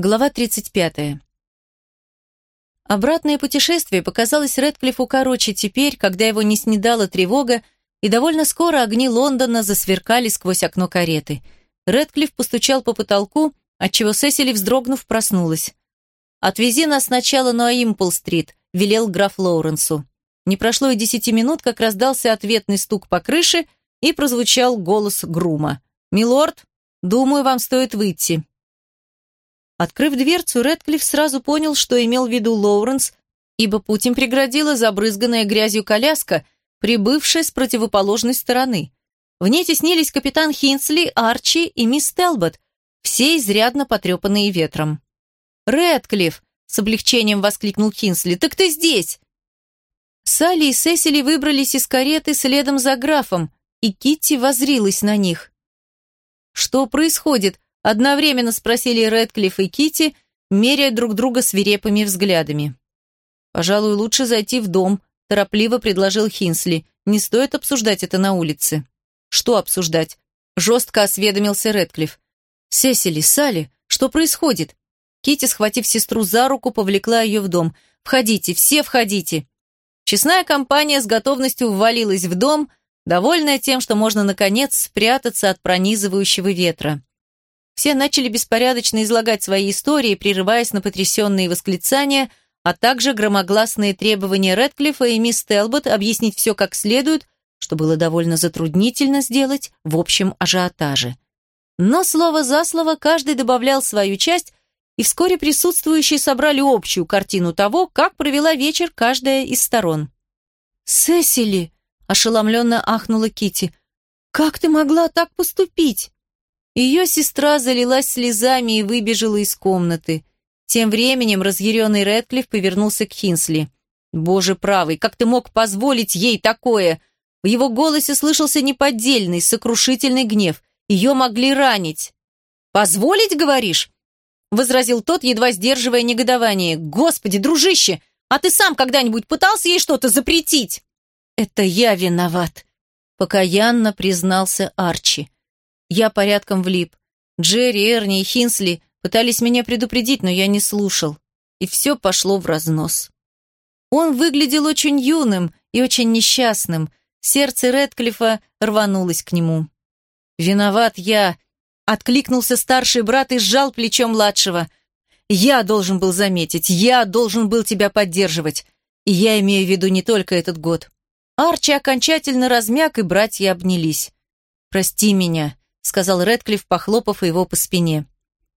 Глава 35. Обратное путешествие показалось Рэдклиффу короче теперь, когда его не снедала тревога, и довольно скоро огни Лондона засверкали сквозь окно кареты. Рэдклифф постучал по потолку, отчего Сесили, вздрогнув, проснулась. «Отвези нас сначала на Импл-стрит», — велел граф Лоуренсу. Не прошло и десяти минут, как раздался ответный стук по крыше, и прозвучал голос Грума. «Милорд, думаю, вам стоит выйти». Открыв дверцу, Рэдклифф сразу понял, что имел в виду Лоуренс, ибо путь им преградила забрызганная грязью коляска, прибывшая с противоположной стороны. В ней теснились капитан Хинсли, Арчи и мисс Телбот, все изрядно потрепанные ветром. «Рэдклифф!» — с облегчением воскликнул Хинсли. «Так ты здесь!» Салли и Сесили выбрались из кареты следом за графом, и Китти возрилась на них. «Что происходит?» Одновременно спросили Рэдклифф и Кити, меряя друг друга свирепыми взглядами. «Пожалуй, лучше зайти в дом», – торопливо предложил Хинсли. «Не стоит обсуждать это на улице». «Что обсуждать?» – жестко осведомился Рэдклифф. «Сесили, Салли, что происходит?» Кити, схватив сестру за руку, повлекла ее в дом. «Входите, все входите!» Честная компания с готовностью ввалилась в дом, довольная тем, что можно, наконец, спрятаться от пронизывающего ветра. Все начали беспорядочно излагать свои истории, прерываясь на потрясенные восклицания, а также громогласные требования Рэдклиффа и мисс Телбот объяснить все как следует, что было довольно затруднительно сделать в общем ажиотаже. Но слово за слово каждый добавлял свою часть, и вскоре присутствующие собрали общую картину того, как провела вечер каждая из сторон. «Сесили!» – ошеломленно ахнула Кити. «Как ты могла так поступить?» Ее сестра залилась слезами и выбежала из комнаты. Тем временем разъяренный Рэдклифф повернулся к Хинсли. «Боже правый, как ты мог позволить ей такое?» В его голосе слышался неподдельный, сокрушительный гнев. Ее могли ранить. «Позволить, говоришь?» Возразил тот, едва сдерживая негодование. «Господи, дружище, а ты сам когда-нибудь пытался ей что-то запретить?» «Это я виноват», — покаянно признался Арчи. Я порядком влип. Джерри, Эрни и Хинсли пытались меня предупредить, но я не слушал. И все пошло в разнос. Он выглядел очень юным и очень несчастным. Сердце Рэдклиффа рванулось к нему. «Виноват я», — откликнулся старший брат и сжал плечо младшего. «Я должен был заметить, я должен был тебя поддерживать. И я имею в виду не только этот год». Арчи окончательно размяк, и братья обнялись. «Прости меня», сказал Рэдклифф, похлопав его по спине.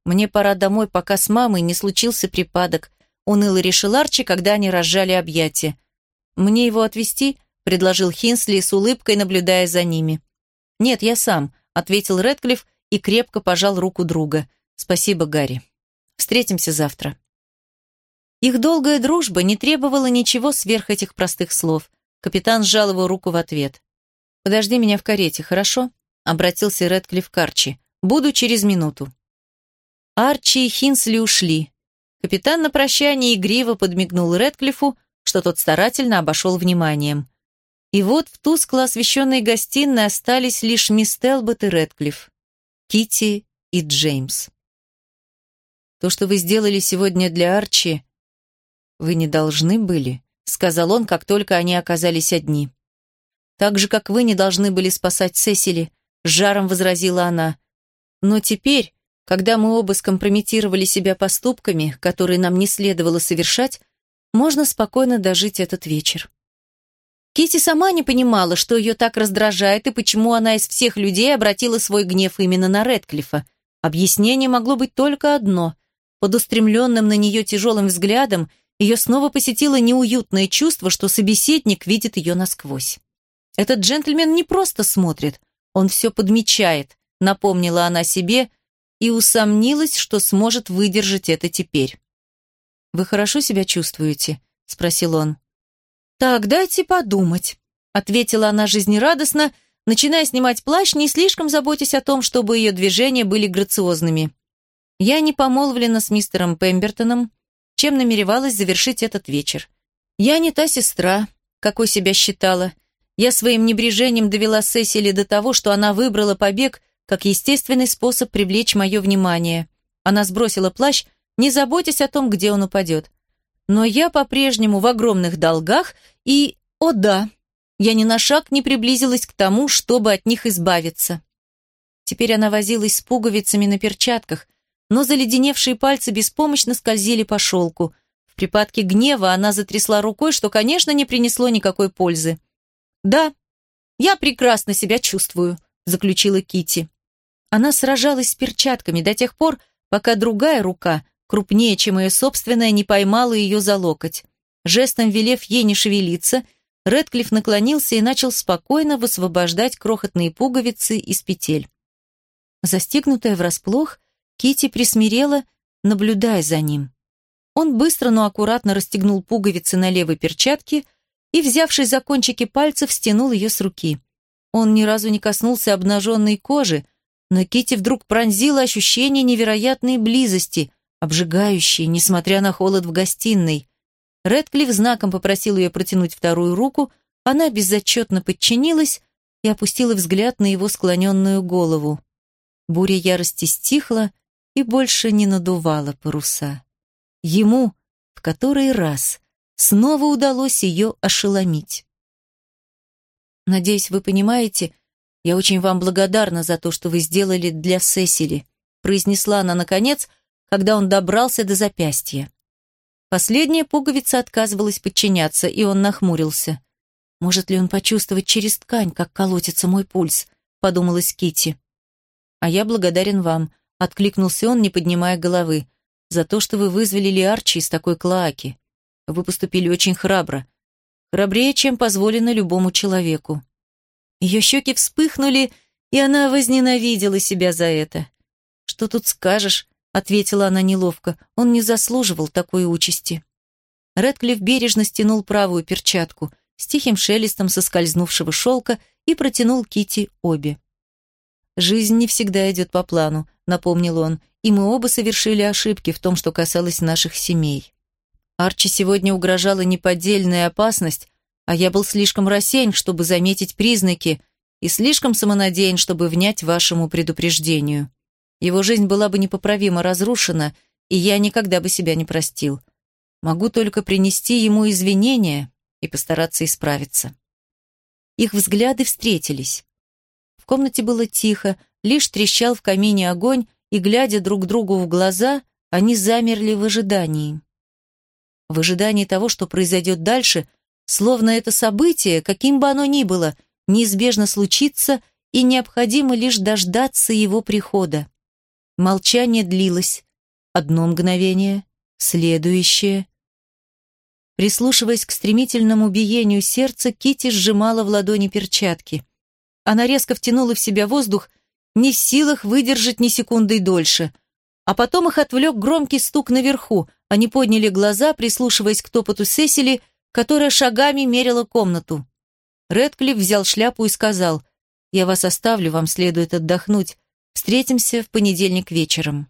«Мне пора домой, пока с мамой не случился припадок», уныло решил Арчи, когда они разжали объятия. «Мне его отвезти?» — предложил Хинсли с улыбкой, наблюдая за ними. «Нет, я сам», — ответил Рэдклифф и крепко пожал руку друга. «Спасибо, Гарри. Встретимся завтра». Их долгая дружба не требовала ничего сверх этих простых слов. Капитан сжал его руку в ответ. «Подожди меня в карете, хорошо?» Обратился Рэдклифф к Арчи. «Буду через минуту». Арчи и Хинсли ушли. Капитан на прощание игриво подмигнул Рэдклиффу, что тот старательно обошел вниманием. И вот в тускло освещенной гостиной остались лишь мисс Телбот и Рэдклифф, Кити и Джеймс. «То, что вы сделали сегодня для Арчи, вы не должны были», сказал он, как только они оказались одни. «Так же, как вы не должны были спасать Сесили, жаром возразила она. Но теперь, когда мы оба скомпрометировали себя поступками, которые нам не следовало совершать, можно спокойно дожить этот вечер. Кити сама не понимала, что ее так раздражает и почему она из всех людей обратила свой гнев именно на Редклифа. Объяснение могло быть только одно. Под устремленным на нее тяжелым взглядом ее снова посетило неуютное чувство, что собеседник видит ее насквозь. Этот джентльмен не просто смотрит, он все подмечает, напомнила она себе и усомнилась, что сможет выдержать это теперь. «Вы хорошо себя чувствуете?» – спросил он. «Так, дайте подумать», – ответила она жизнерадостно, начиная снимать плащ, не слишком заботясь о том, чтобы ее движения были грациозными. Я не помолвлена с мистером Пембертоном, чем намеревалась завершить этот вечер. Я не та сестра, какой себя считала, я своим небрежением довела Сесили до того, что она выбрала побег как естественный способ привлечь мое внимание. Она сбросила плащ, не заботясь о том, где он упадет. Но я по-прежнему в огромных долгах и, о да, я ни на шаг не приблизилась к тому, чтобы от них избавиться. Теперь она возилась с пуговицами на перчатках, но заледеневшие пальцы беспомощно скользили по шелку. В припадке гнева она затрясла рукой, что, конечно, не принесло никакой пользы. «Да, я прекрасно себя чувствую», — заключила Кити. Она сражалась с перчатками до тех пор, пока другая рука, крупнее, чем ее собственная, не поймала ее за локоть. Жестом велев ей не шевелиться, Редклифф наклонился и начал спокойно высвобождать крохотные пуговицы из петель. Застигнутая врасплох, Кити присмирела, наблюдая за ним. Он быстро, но аккуратно расстегнул пуговицы на левой перчатке и, взявшись за кончики пальцев, стянул ее с руки. Он ни разу не коснулся обнаженной кожи, но Кити вдруг пронзила ощущение невероятной близости, обжигающей, несмотря на холод в гостиной. Редклифф знаком попросил ее протянуть вторую руку, она безотчетно подчинилась и опустила взгляд на его склоненную голову. Буря ярости стихла и больше не надувала паруса. Ему в который раз снова удалось ее ошеломить. «Надеюсь, вы понимаете, я очень вам благодарна за то, что вы сделали для Сесили», произнесла она наконец, когда он добрался до запястья. Последняя пуговица отказывалась подчиняться, и он нахмурился. «Может ли он почувствовать через ткань, как колотится мой пульс?» подумалась Кити. «А я благодарен вам», — откликнулся он, не поднимая головы, «за то, что вы вызволили Арчи из такой клоаки. Вы поступили очень храбро. Храбрее, чем позволено любому человеку». Ее щеки вспыхнули, и она возненавидела себя за это. «Что тут скажешь?» — ответила она неловко. «Он не заслуживал такой участи». Редклифф бережно стянул правую перчатку с тихим шелестом соскользнувшего шелка и протянул Кити обе. «Жизнь не всегда идет по плану», — напомнил он, «и мы оба совершили ошибки в том, что касалось наших семей. Арчи сегодня угрожала неподдельная опасность, а я был слишком рассеян, чтобы заметить признаки, и слишком самонадеян, чтобы внять вашему предупреждению. Его жизнь была бы непоправимо разрушена, и я никогда бы себя не простил. Могу только принести ему извинения и постараться исправиться». Их взгляды встретились комнате было тихо, лишь трещал в камине огонь, и, глядя друг другу в глаза, они замерли в ожидании. В ожидании того, что произойдет дальше, словно это событие, каким бы оно ни было, неизбежно случится, и необходимо лишь дождаться его прихода. Молчание длилось. Одно мгновение, следующее. Прислушиваясь к стремительному биению сердца, Кити сжимала в ладони перчатки. Она резко втянула в себя воздух, не в силах выдержать ни секунды дольше. А потом их отвлек громкий стук наверху. Они подняли глаза, прислушиваясь к топоту Сесили, которая шагами мерила комнату. Редклифф взял шляпу и сказал, «Я вас оставлю, вам следует отдохнуть. Встретимся в понедельник вечером».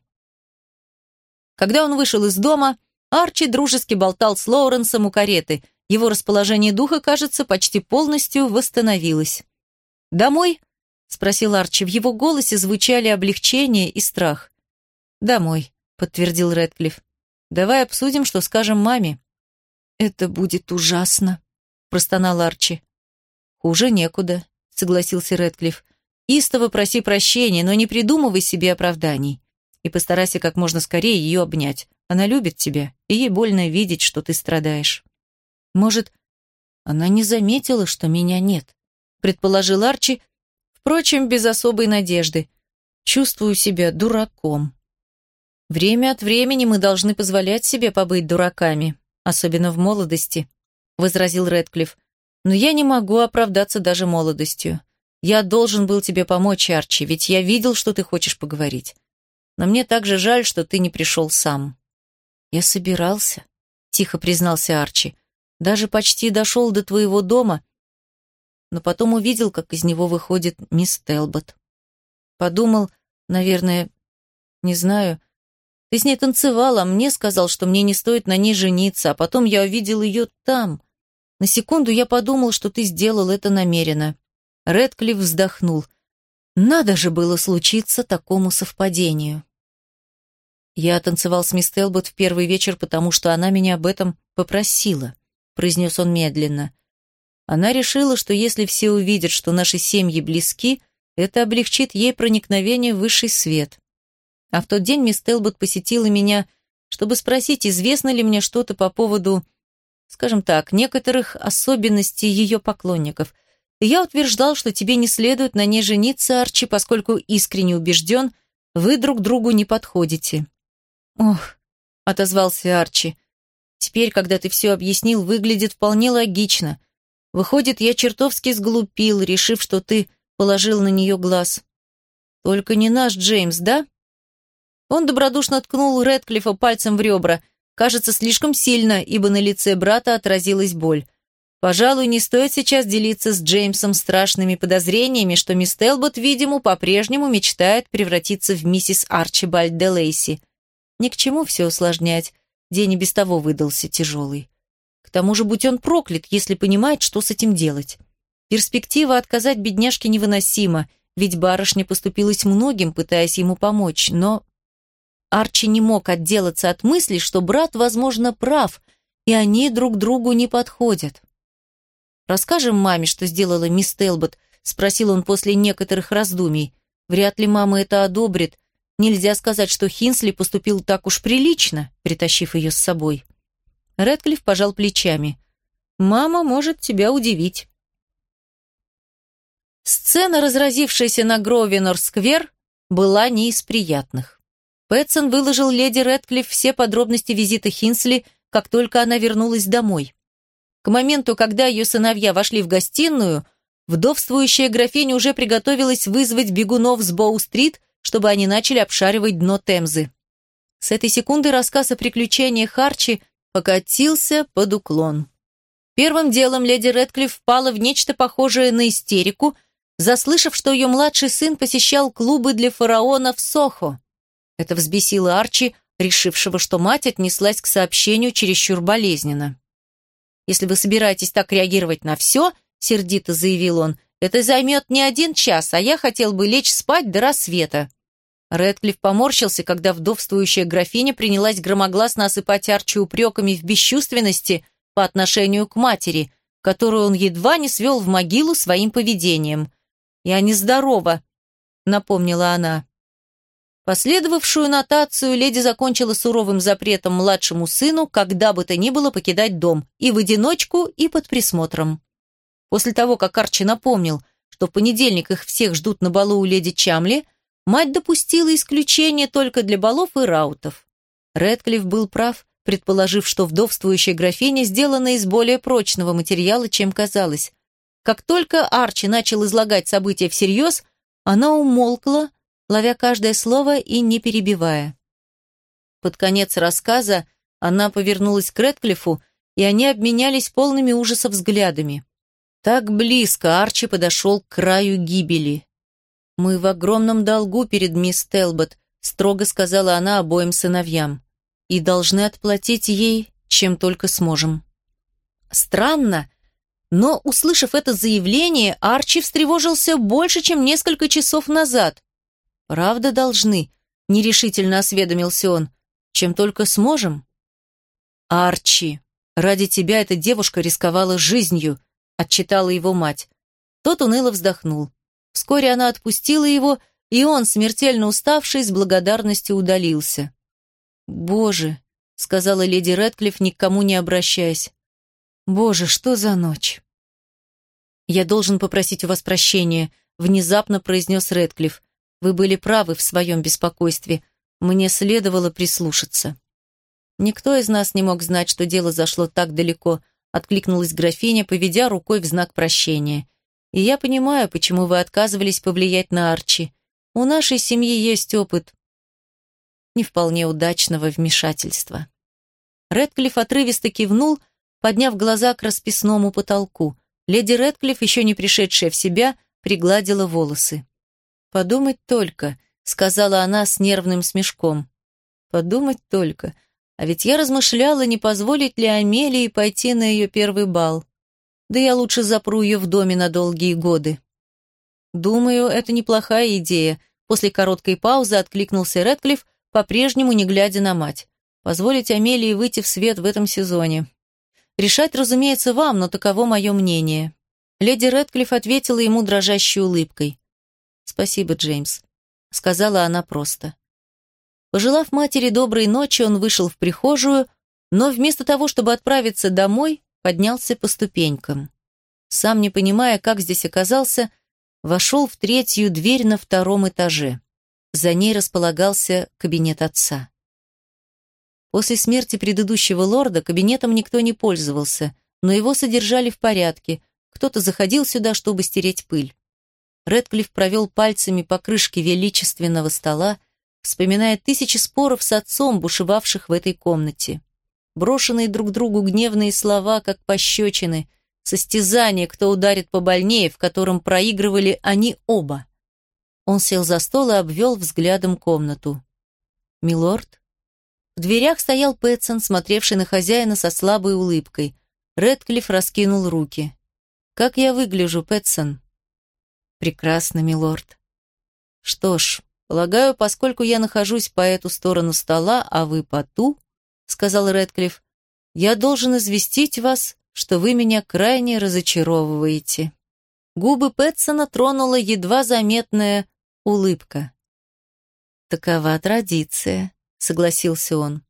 Когда он вышел из дома, Арчи дружески болтал с Лоуренсом у кареты. Его расположение духа, кажется, почти полностью восстановилось. «Домой?» — спросил Арчи. В его голосе звучали облегчение и страх. «Домой», — подтвердил Рэдклифф. «Давай обсудим, что скажем маме». «Это будет ужасно», — простонал Арчи. «Хуже некуда», — согласился Рэдклифф. «Истово проси прощения, но не придумывай себе оправданий. И постарайся как можно скорее ее обнять. Она любит тебя, и ей больно видеть, что ты страдаешь. Может, она не заметила, что меня нет предположил Арчи, впрочем, без особой надежды. Чувствую себя дураком. Время от времени мы должны позволять себе побыть дураками, особенно в молодости, возразил Рэдклифф. Но я не могу оправдаться даже молодостью. Я должен был тебе помочь, Арчи, ведь я видел, что ты хочешь поговорить. Но мне также жаль, что ты не пришел сам. Я собирался, тихо признался Арчи. Даже почти дошел до твоего дома но потом увидел, как из него выходит мисс Телбот. Подумал, наверное, не знаю, ты с ней танцевала, мне сказал, что мне не стоит на ней жениться, а потом я увидел ее там. На секунду я подумал, что ты сделал это намеренно. Редклифф вздохнул. Надо же было случиться такому совпадению. «Я танцевал с мисс Телбот в первый вечер, потому что она меня об этом попросила», произнес он медленно. Она решила, что если все увидят, что наши семьи близки, это облегчит ей проникновение в высший свет. А в тот день мисс Телбот посетила меня, чтобы спросить, известно ли мне что-то по поводу, скажем так, некоторых особенностей ее поклонников. Я утверждал, что тебе не следует на ней жениться, Арчи, поскольку искренне убежден, вы друг другу не подходите. «Ох», — отозвался Арчи, — «теперь, когда ты все объяснил, выглядит вполне логично. Выходит, я чертовски сглупил, решив, что ты положил на нее глаз. Только не наш Джеймс, да?» Он добродушно ткнул Рэдклиффа пальцем в ребра, кажется, слишком сильно, ибо на лице брата отразилась боль. Пожалуй, не стоит сейчас делиться с Джеймсом страшными подозрениями, что мисс Телбот, видимо, по-прежнему мечтает превратиться в миссис Арчибальд де Лейси. Ни к чему все усложнять. День и без того выдался тяжелый. К тому же, будь он проклят, если понимает, что с этим делать. Перспектива отказать бедняжке невыносима, ведь барышня поступилась многим, пытаясь ему помочь, но... Арчи не мог отделаться от мысли, что брат, возможно, прав, и они друг другу не подходят. «Расскажем маме, что сделала мисс Телбот?» — спросил он после некоторых раздумий. «Вряд ли мама это одобрит, Нельзя сказать, что Хинсли поступил так уж прилично, притащив ее с собой. Рэдклифф пожал плечами. «Мама может тебя удивить». Сцена, разразившаяся на Гровенор-сквер, была не из приятных. Пэтсон выложил леди Рэдклифф все подробности визита Хинсли, как только она вернулась домой. К моменту, когда ее сыновья вошли в гостиную, вдовствующая графиня уже приготовилась вызвать бегунов с Боу-стрит чтобы они начали обшаривать дно Темзы. С этой секунды рассказ о приключениях Харчи покатился под уклон. Первым делом леди Рэдклифф впала в нечто похожее на истерику, заслышав, что ее младший сын посещал клубы для фараона в Сохо. Это взбесило Арчи, решившего, что мать отнеслась к сообщению чересчур болезненно. «Если вы собираетесь так реагировать на все», — сердито заявил он, это займет не один час, а я хотел бы лечь спать до рассвета». Рэдклифф поморщился, когда вдовствующая графиня принялась громогласно осыпать Арчи упреками в бесчувственности по отношению к матери, которую он едва не свел в могилу своим поведением. «Я нездорова», — напомнила она. Последовавшую нотацию леди закончила суровым запретом младшему сыну, когда бы то ни было покидать дом, и в одиночку, и под присмотром. После того, как Арчи напомнил, что в понедельник их всех ждут на балу у леди Чамли, мать допустила исключение только для балов и раутов. Рэдклифф был прав, предположив, что вдовствующая графиня сделана из более прочного материала, чем казалось. Как только Арчи начал излагать события всерьез, она умолкла, ловя каждое слово и не перебивая. Под конец рассказа она повернулась к Рэдклиффу, и они обменялись полными ужаса взглядами. Так близко Арчи подошел к краю гибели. «Мы в огромном долгу перед мисс Телбот», строго сказала она обоим сыновьям, «и должны отплатить ей, чем только сможем». Странно, но, услышав это заявление, Арчи встревожился больше, чем несколько часов назад. «Правда должны?» — нерешительно осведомился он. «Чем только сможем?» «Арчи, ради тебя эта девушка рисковала жизнью», отчитала его мать. Тот уныло вздохнул. Вскоре она отпустила его, и он, смертельно уставший, с благодарностью удалился. «Боже», — сказала леди Рэдклифф, никому не обращаясь. «Боже, что за ночь?» «Я должен попросить у вас прощения», — внезапно произнес Рэдклифф. «Вы были правы в своем беспокойстве. Мне следовало прислушаться». Никто из нас не мог знать, что дело зашло так далеко, откликнулась графиня, поведя рукой в знак прощения. «И я понимаю, почему вы отказывались повлиять на Арчи. У нашей семьи есть опыт не вполне удачного вмешательства». Редклифф отрывисто кивнул, подняв глаза к расписному потолку. Леди Редклифф, еще не пришедшая в себя, пригладила волосы. «Подумать только», — сказала она с нервным смешком. «Подумать только. А ведь я размышляла, не позволить ли Амелии пойти на ее первый бал. Да я лучше запру ее в доме на долгие годы. Думаю, это неплохая идея. После короткой паузы откликнулся Рэдклифф, по-прежнему не глядя на мать. «Позволить Амелии выйти в свет в этом сезоне. Решать, разумеется, вам, но таково мое мнение». Леди Рэдклифф ответила ему дрожащей улыбкой. «Спасибо, Джеймс», — сказала она просто. Пожелав матери доброй ночи, он вышел в прихожую, но вместо того, чтобы отправиться домой, поднялся по ступенькам. Сам не понимая, как здесь оказался, вошел в третью дверь на втором этаже. За ней располагался кабинет отца. После смерти предыдущего лорда кабинетом никто не пользовался, но его содержали в порядке, кто-то заходил сюда, чтобы стереть пыль. Редклифф провел пальцами по крышке величественного стола, вспоминая тысячи споров с отцом, бушевавших в этой комнате. Брошенные друг другу гневные слова, как пощечины, состязание, кто ударит побольнее, в котором проигрывали они оба. Он сел за стол и обвел взглядом комнату. «Милорд?» В дверях стоял Пэтсон, смотревший на хозяина со слабой улыбкой. Редклифф раскинул руки. «Как я выгляжу, Пэтсон?» «Прекрасно, милорд». «Что ж, Полагаю, поскольку я нахожусь по эту сторону стола, а вы по ту, сказал Рэдклифф, я должен известить вас, что вы меня крайне разочаровываете. Губы Пэтсона тронула едва заметная улыбка. Такова традиция, согласился он.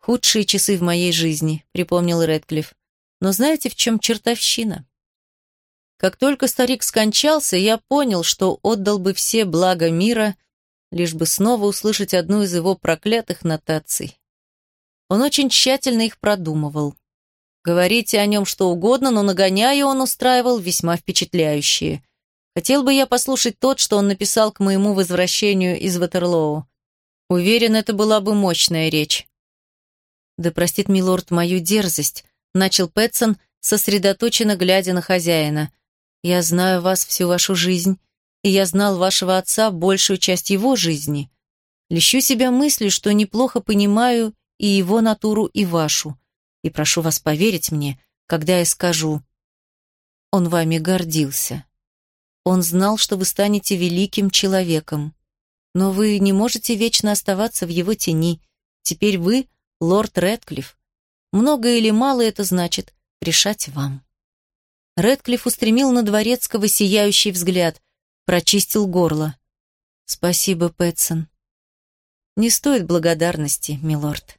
Худшие часы в моей жизни, припомнил Рэдклифф. Но знаете, в чем чертовщина? Как только старик скончался, я понял, что отдал бы все блага мира, лишь бы снова услышать одну из его проклятых нотаций. Он очень тщательно их продумывал. Говорите о нем что угодно, но нагоняя он устраивал весьма впечатляющие. Хотел бы я послушать тот, что он написал к моему возвращению из Ватерлоу. Уверен, это была бы мощная речь. «Да простит милорд мою дерзость», — начал Пэтсон, сосредоточенно глядя на хозяина. Я знаю вас всю вашу жизнь, и я знал вашего отца большую часть его жизни. Лещу себя мыслью, что неплохо понимаю и его натуру, и вашу. И прошу вас поверить мне, когда я скажу, он вами гордился. Он знал, что вы станете великим человеком. Но вы не можете вечно оставаться в его тени. Теперь вы — лорд Рэдклифф. Много или мало это значит, решать вам. Редклифф устремил на Дворецкого сияющий взгляд, прочистил горло. «Спасибо, Пэтсон». «Не стоит благодарности, милорд».